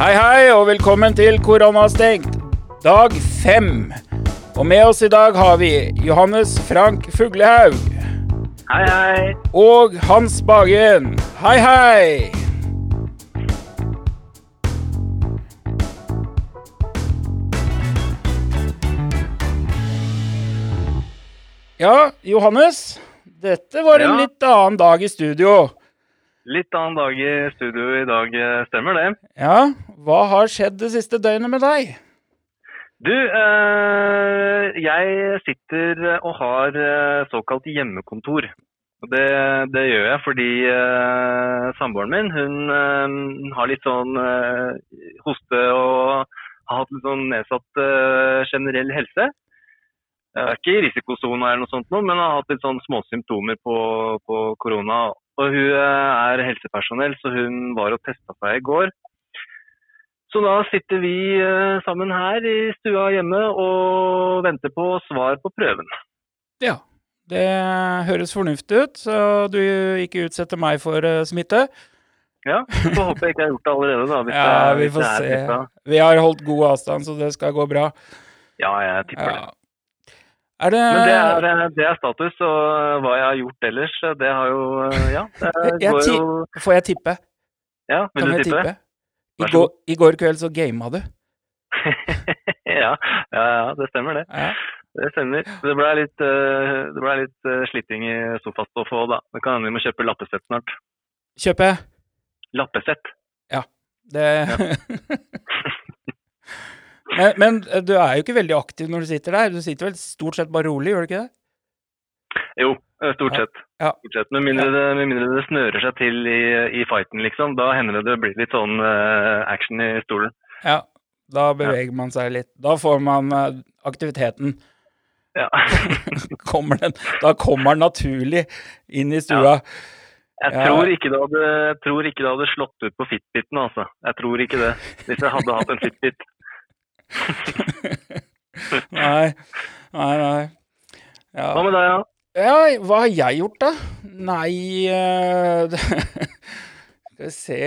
Hei, hei, og velkommen til Koronastengt, dag fem. Og med oss i dag har vi Johannes Frank Fuglehaug Hei, hei. og Hans Bagen. Hei, hei. Ja, Johannes. Dette var en Ja. litt annen dag i studio. Litt annen dag i studio i dag, eh, stemmer det? Ja, hva har skjedd det siste døgnet med deg? Du, eh, jeg sitter og har eh, såkalt hjemmekontor. Det, det gjør jeg fordi eh, samboeren min hun eh, har litt sånn eh, hoste og har hatt litt sånn nedsatt generell helse. Jeg er ikke i risikosona eller noe sånt nå, men har hatt litt sånn småsymptomer på, på korona. Og hun eh, er helsepersonell, så hun var og testa seg i går. Så da sitter vi eh, sammen her i stua hjemme og venter på svar på prøven. Ja, det høres fornuftig ut, så du ikke utsetter meg for eh, smitte. Ja, så håper jeg ikke jeg har gjort det allerede, da. Hvis Ja, vi får det er se. Vi har holdt god avstand, så det skal gå bra. Ja, jeg tipper det. Ja. Er det Men det er, eh, det er status, og hva jeg har gjort ellers, eh, det har jo eh, Ja, det går jo Får jeg tippe? Ja, vil Kan du tippe? tippe? I går. I går kveld så gama du. ja, ja, ja, det stemmer det. Ja. Det stemmer. Det ble litt, eh, det ble litt eh, slitting i sofastoffet òg, da. Det kan hende vi må kjøpe lappesett snart. Kjøpe? Lappesett. Ja. Det men, men eh, du er jo ikke veldig aktiv når du sitter der. Du sitter vel stort sett bare rolig, gjør du ikke det? Jo, eh, stort sett. Ja. Stort sett. Med, mindre det, med mindre det snører seg til i, i fighten, liksom. Da hender det det blir litt sånn uh, action i stolen. Ja. Da beveger man seg litt. Da får man uh, aktiviteten. Ja. Kommer den, da kommer den naturlig inn i stua. Jeg tror, ikke det hadde, jeg tror ikke det hadde slått ut på Fitbiten, altså. Jeg tror ikke det. Hvis jeg hadde hatt en Fitbit. Nei, nei, nei. Ja. Hva med deg, ja? Ja, hva har jeg gjort, da? Nei uh, Skal vi se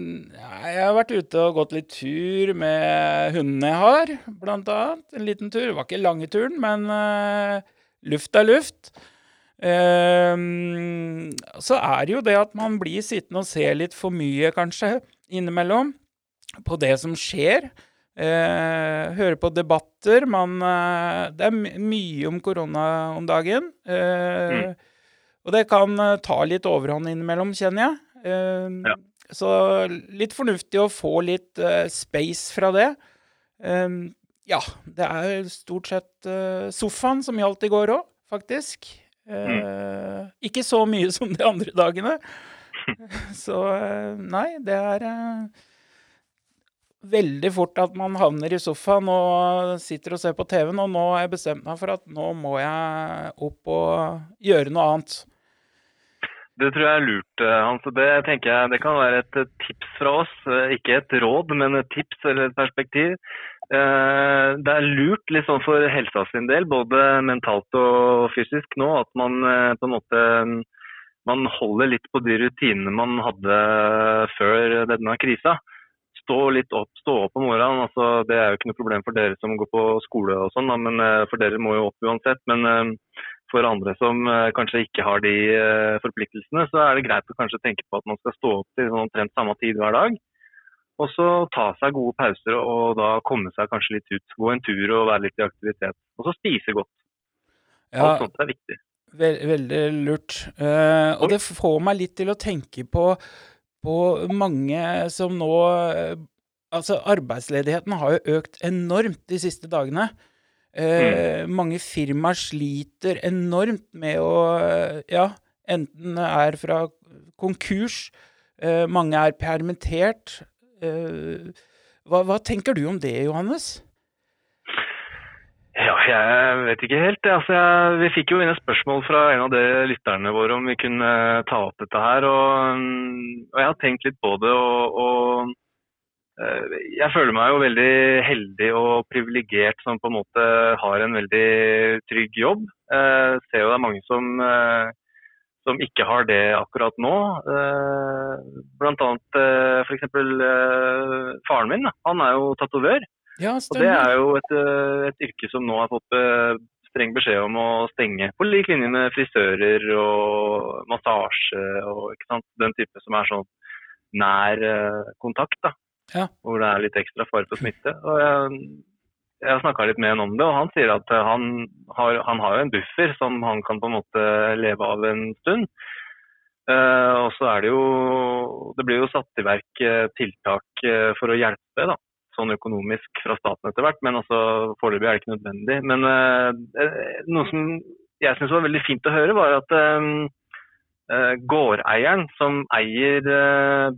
Nei, Jeg har vært ute og gått litt tur med hundene jeg har, blant annet. En liten tur. Det var ikke lange turen, men uh, luft er luft. Ehm, så er det jo det at man blir sittende og se litt for mye, kanskje, innimellom, på det som skjer. Eh, hører på debatter. Man, eh, det er mye om korona om dagen. Eh, Og det kan eh, ta litt overhånd innimellom, kjenner jeg. Eh, Ja. Så litt fornuftig å få litt eh, space fra det. Ja, det er stort sett sofaen som gjaldt i går òg, faktisk. Eh, Ikke så mye som de andre dagene. Så nei, det er veldig fort at man havner i sofaen og sitter og ser på TV-en, og nå har jeg bestemt meg for at nå må jeg opp og gjøre noe annet. Det tror jeg er lurt, eh, Hans. Det tenker jeg det kan være et tips fra oss. Eh, Ikke et råd, men et tips eller et perspektiv. Eh, Det er lurt sånn for helsa sin del, både mentalt og fysisk nå, at man på en måte man holder litt på de rutinene man hadde før denne krisa. Stå litt opp, stå opp om morgenen. altså Det er jo ikke noe problem for dere som går på skole og sånn, men eh, for dere må jo opp uansett. Men eh, for andre som eh, kanskje ikke har de forpliktelsene, så er det greit å kanskje tenke på at man skal stå opp til sånn omtrent samme tid hver dag. Og så ta seg gode pauser og da komme seg kanskje litt ut. Gå en tur og være litt i aktivitet. Og så spise godt. Ja, Alt sånt er viktig. ve veldig lurt. Uh, og det får meg litt til å tenke på, på mange som nå eh, Altså, arbeidsledigheten har jo økt enormt de siste dagene. Eh, Mange firmaer sliter enormt med å eh, Ja, enten er fra konkurs, eh, mange er permittert. Eh, hva, hva tenker du om det, Johannes? Ja, jeg vet ikke helt. Altså, jeg, vi fikk jo inn et spørsmål fra en av de lytterne våre om vi kunne ta opp dette her. Og, og jeg har tenkt litt på det. og, og eh, jeg føler meg jo veldig heldig og privilegert som på en måte har en veldig trygg jobb. Jeg ser jo det er mange som, eh, som ikke har det akkurat nå. Eh, blant annet eh, f.eks. Faren min, han er jo tatovør. Ja, og det er jo et, uh, et yrke som nå har fått uh, streng beskjed om å stenge. På lik linje med frisører og massasje og sant? den type som er sånn nær kontakt. da. Ja. Hvor det er litt ekstra fare for smitte. Og jeg, jeg har snakka litt med han om det, og han sier at han har, han har en buffer som han kan på en måte leve av en stund. Uh, og så er det jo Det blir jo satt i verk tiltak for å hjelpe, da. Sånn økonomisk fra staten etter hvert, men altså foreløpig er det ikke nødvendig. Men noe som jeg syns var veldig fint å høre, var at gårdeieren som eier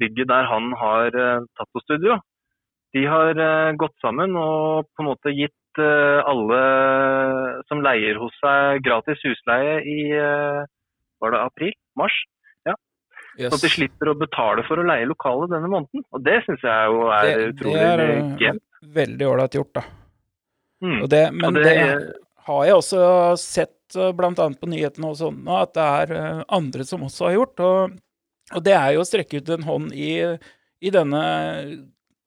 bygget der han har på studio, de har gått sammen og på en måte gitt alle som leier hos seg gratis husleie i var det april? Mars? Yes. Sånn at de slipper å betale for å leie lokalet denne måneden. Og det syns jeg jo er det, utrolig det er, gent. Veldig ålreit gjort, da. Mm. Det, men og det, det, har jeg også sett eh, bl.a. på nyhetene og sånn, at det er eh, andre som også har gjort. Og, og det er jo å strekke ut en hånd i, i denne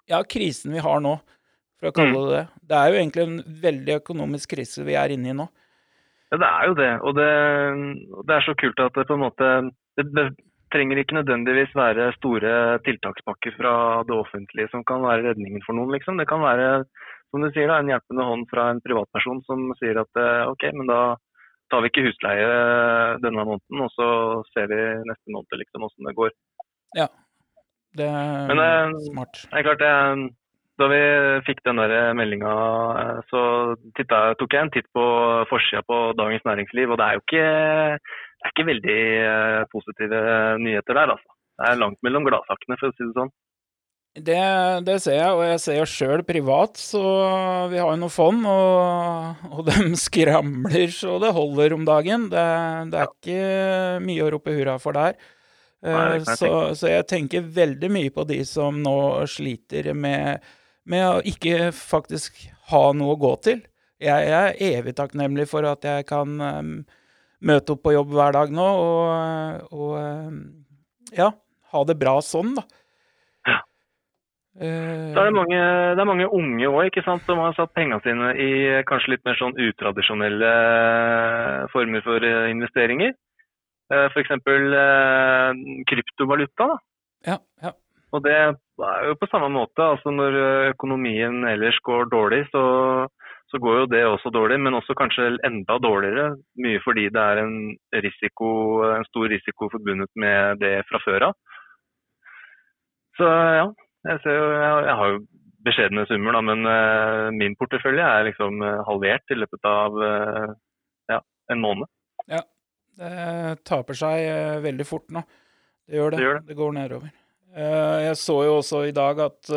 ja, krisen vi har nå, for å kalle mm. det det. Det er jo egentlig en veldig økonomisk krise vi er inne i nå. Ja, det er jo det. Og det, det er så kult at det på en måte det, trenger ikke nødvendigvis være store tiltakspakker fra det offentlige som kan være redningen for noen. Liksom. Det kan være som du sier da, en hjelpende hånd fra en privatperson som sier at eh, ok, men da tar vi ikke husleie denne måneden, og så ser vi neste måned liksom åssen det går. Ja, det er men, eh, smart. Det er klart det, da vi fikk den der meldinga, eh, så tittet, tok jeg en titt på forsida på Dagens Næringsliv, og det er jo ikke er ikke veldig uh, positive nyheter der, altså. Det er langt mellom gladsakene, for å si det sånn. Det, det ser jeg, og jeg ser jo sjøl privat, så vi har jo noe fond, og, og de skramler så det holder om dagen. Det, det er ja. ikke mye å rope hurra for der. Nei, så, så, jeg tenker veldig mye på de som nå sliter med, med å ikke faktisk ha noe å gå til. Jeg, jeg er evig takknemlig for at jeg kan um, møte opp på jobb hver dag nå og, og eh, ja, ha det bra sånn, da. Ja. Uh, det, er mange, det er mange unge òg som har satt pengene sine i kanskje litt mer sånn utradisjonelle former for investeringer. F.eks. Kryptovaluta. da. Ja, ja. Og det er jo på samme måte. altså Når økonomien ellers går dårlig, så så går jo det også dårlig, men også kanskje enda dårligere. Mye fordi det er en, risiko, en stor risiko forbundet med det fra før av. Så ja, jeg, ser jo, jeg, har jo beskjedne summer, da, men uh, min portefølje er liksom uh, halvert i løpet av uh, ja, en måned. Ja, det taper seg veldig fort nå. Det gjør det. Det, gjør det. det går nedover. jeg så jo også i dag at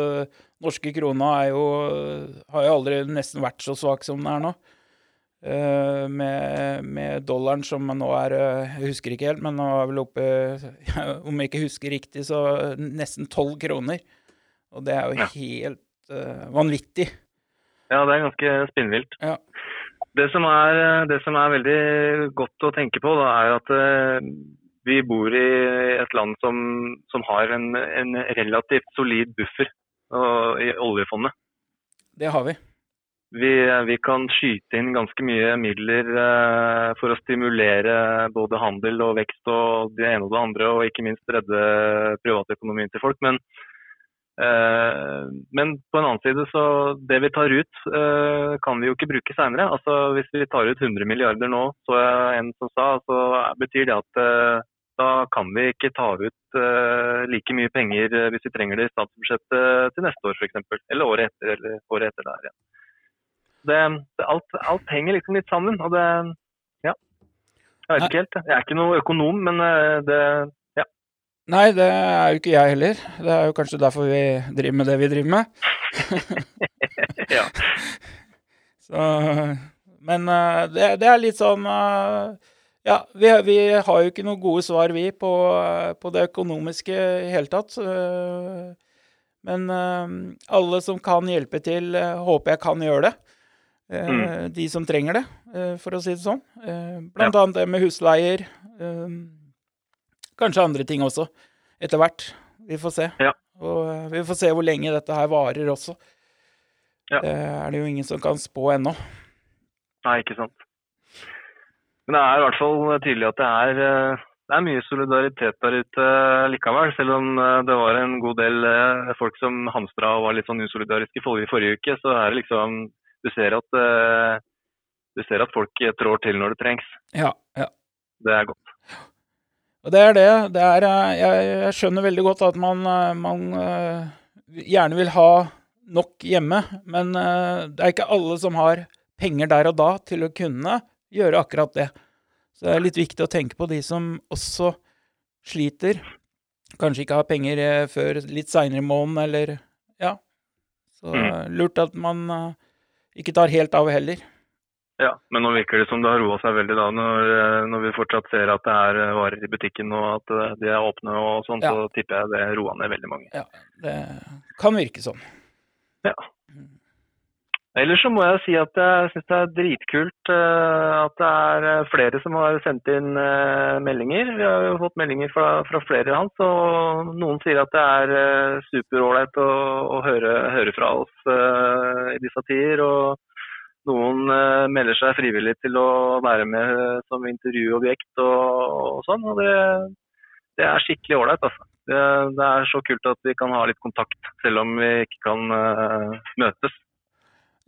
norske krona er jo Har jo aldri nesten vært så svak som den er nå. Uh, med, med, dollaren som nå er uh, Jeg husker ikke helt, men nå er vel oppe ja, Om jeg ikke husker riktig, så nesten tolv kroner. Og det er jo ja. helt uh, vanvittig. Ja, det er ganske spinnvilt. Ja. Det, som er, det som er veldig godt å tenke på, da, er at vi bor i et land som, som har en, en relativt solid buffer i oljefondet. Det har vi. Vi, vi, kan skyte inn ganske mye midler eh, for å stimulere både handel og vekst og det ene og det andre, og ikke minst redde privatøkonomien til folk. Men, eh, men, på en annen side, så det vi tar ut, eh, kan vi jo ikke bruke seinere. Altså, hvis vi tar ut 100 milliarder nå, så er en som sa, så betyr det at da kan vi ikke ta ut uh, like mye penger uh, hvis vi trenger det i statsbudsjettet til neste år f.eks. Eller året etter, eller året etter der igjen. Det, det, alt, alt, henger liksom litt sammen. og det, ja. Jeg vet ikke helt. Jeg er ikke noe økonom, men uh, det ja. Nei, det er jo ikke jeg heller. Det er jo kanskje derfor vi driver med det vi driver med. ja. Så, men det, det, er litt sånn ja, vi, vi, har jo ikke noen gode svar, vi, på, på det økonomiske i hele tatt. Men uh, alle som kan hjelpe til, uh, håper jeg kan gjøre det. Mm. De som trenger det, for å si det sånn. blant ja. annet det med husleier. kanskje andre ting også, etter hvert. Vi får se. Ja. Og eh, vi får se hvor lenge dette her varer også. Ja. Det er det jo ingen som kan spå ennå. Nei, ikke sant. Men det er i hvert fall tydelig at det er, eh, det er mye solidaritet der ute likevel. Selv om eh, det var en god del eh, folk som hamstra og var litt sånn usolidariske i forrige, uke, så er det liksom Du ser at, eh, du ser at folk trår til når det trengs. Ja, ja. Det er godt. Og det er det. det er, eh, jeg, jeg skjønner veldig godt at man, eh, man eh, gjerne vil ha nok hjemme, men eh, det er ikke alle som har penger der og da til å kunne gjøre akkurat det. Så det er litt viktig å tenke på de som også sliter. Kanskje ikke har penger eh, før litt seinere i måneden, eller Ja. Så Mm. lurt at man eh, ikke tar helt av heller. Ja, Men nå virker det som det har roa seg veldig da, når, eh, når vi fortsatt ser at det er varer i butikken og at de er åpne og sånn, Ja. så tipper jeg det roa ned veldig mange. Ja, det kan virke sånn. Ja. Ellers så må jeg si at jeg syns det er dritkult eh, at det er eh, flere som har sendt inn eh, meldinger. Vi har jo fått meldinger fra, fra flere hans, og noen sier at det er superålreit å, å høre, høre fra oss i disse tider. Og noen melder seg frivillig til å være med som intervjuobjekt og, og sånn. Og det, det er skikkelig ålreit, altså. Det, det er så kult at vi kan ha litt kontakt, selv om vi ikke kan uh, møtes.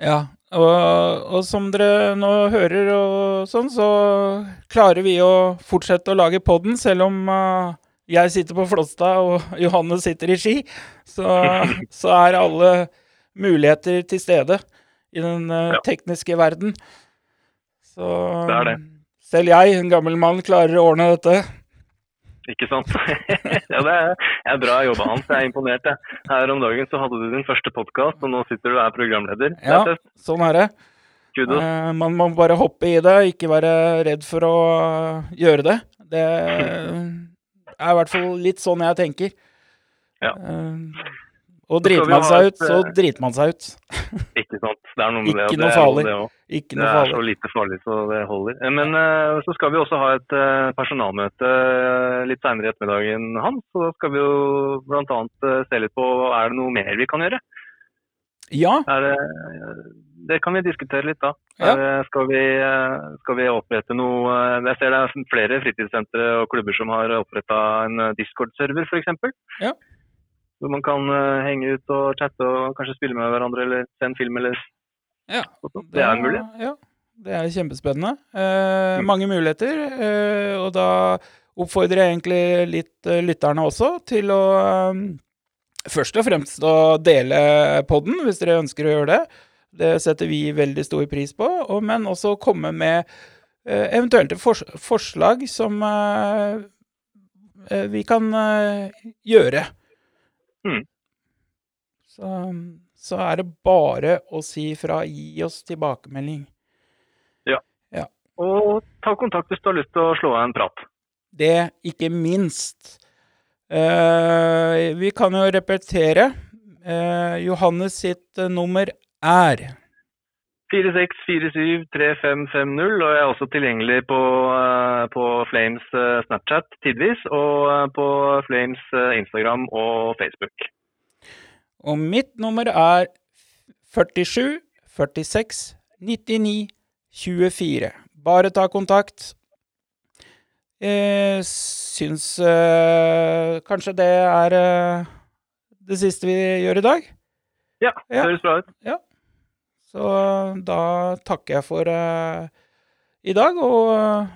Ja, og, og som dere nå hører og sånn, så klarer vi å fortsette å lage podden, selv om uh, jeg sitter på Flåstad og Johanne sitter i Ski. Så, så er alle muligheter til stede i den uh, tekniske verden. Så Det det. selv jeg, en gammel mann, klarer å ordne dette. Ikke sant? ja, det er, er bra jobba hans. Jeg er imponert. Jeg. Her om dagen så hadde du din første podkast, og nå sitter du og er programleder. Ja, er sånn er det. Kudos. Eh, man må bare hoppe i det, ikke være redd for å gjøre det. Det er i hvert fall litt sånn jeg tenker. Ja. Eh, og driter man seg et, ut, så eh, driter man seg ut. Ikke sant. Det er noe med det. Ikke noe farlig. Det. Ikke det er så lite farlig så det holder. Eh, Men eh, så skal vi også ha et eh, personalmøte eh, litt senere i ettermiddagen, Hans. Så da skal vi jo bl.a. se litt på er det noe mer vi kan gjøre. Ja, Er det, det kan vi diskutere litt da. Ja. Skal, vi, eh, skal vi opprette noe eh, Jeg ser det er flere fritidssentre og klubber som har oppretta en eh, Discord-server f.eks. Ja. Hvor man kan uh, henge ut og chatte og kanskje spille med hverandre eller se en film eller ja. det. Det er mulig. Ja, det er kjempespennende. Uh, Mm. mange muligheter. Uh, og da oppfordrer jeg egentlig litt lytterne også til å um, først og fremst å dele podden, hvis dere ønsker å gjøre det. Det setter vi veldig stor pris på. Og, men også komme med eventuelt fors forslag som vi kan gjøre. Mm. Så, så er det bare å si fra. Gi oss tilbakemelding. Ja Og ta kontakt hvis du har lyst til å slå av en prat. Det ikke minst. Eh, vi kan jo repetere. Eh, Johannes sitt nummer er 46473550, og jeg er også tilgjengelig på, eh, på Flames eh, Snapchat tidvis, og eh, på Flames Instagram og Facebook. Og mitt nummer er 47 46 99 24. Bare ta kontakt. Jeg syns øh, kanskje det er øh, det siste vi gjør i dag. Ja, det høres bra ut. Så da takker jeg for uh, i dag, og uh,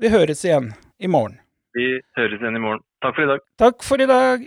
vi høres igjen i morgen. Vi høres igjen i morgen. Takk for i dag. Takk for i dag.